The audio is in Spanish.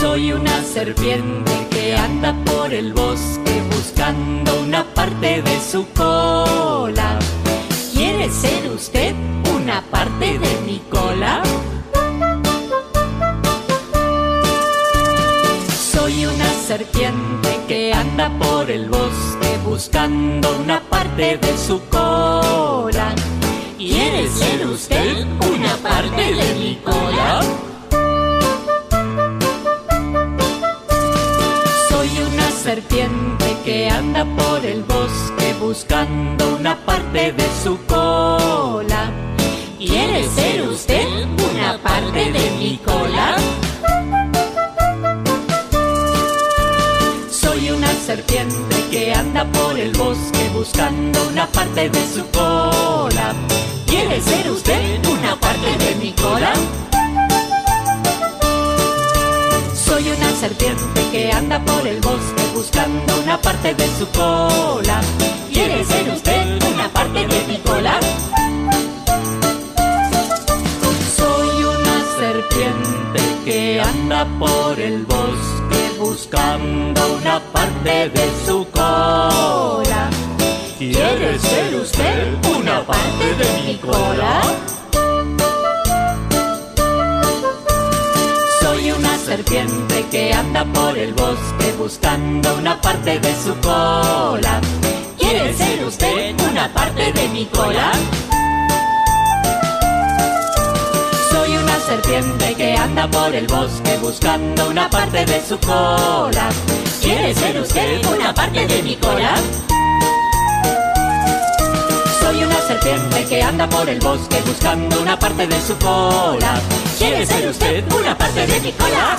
Soy una serpiente que anda por el bosque buscando una parte de su cola. ¿Quiere ser usted una parte de mi cola? Soy una serpiente que anda por el bosque buscando una parte de su cola. ¿Quiere ser usted una parte de mi cola? Que anda por el bosque buscando una parte de su cola. ¿Quiere ser usted una parte de mi cola? Soy una serpiente que anda por el bosque buscando una parte de su cola. ¿Quiere ser usted una parte de mi cola? Soy una serpiente que anda por el bosque buscando una parte de su cola. ¿Quiere ser usted una parte de mi cola? Soy una serpiente que anda por el bosque buscando una parte de su cola. ¿Quiere ser usted una parte de mi cola? Serpiente que anda por el bosque buscando una parte de su cola. ¿Quiere ser usted una parte de mi cola? Soy una serpiente que anda por el bosque buscando una parte de su cola. ¿Quiere ser usted una parte de mi cola? Soy una serpiente que anda por el bosque buscando una parte de su cola. ¿Quiere ser usted una parte de mi cola?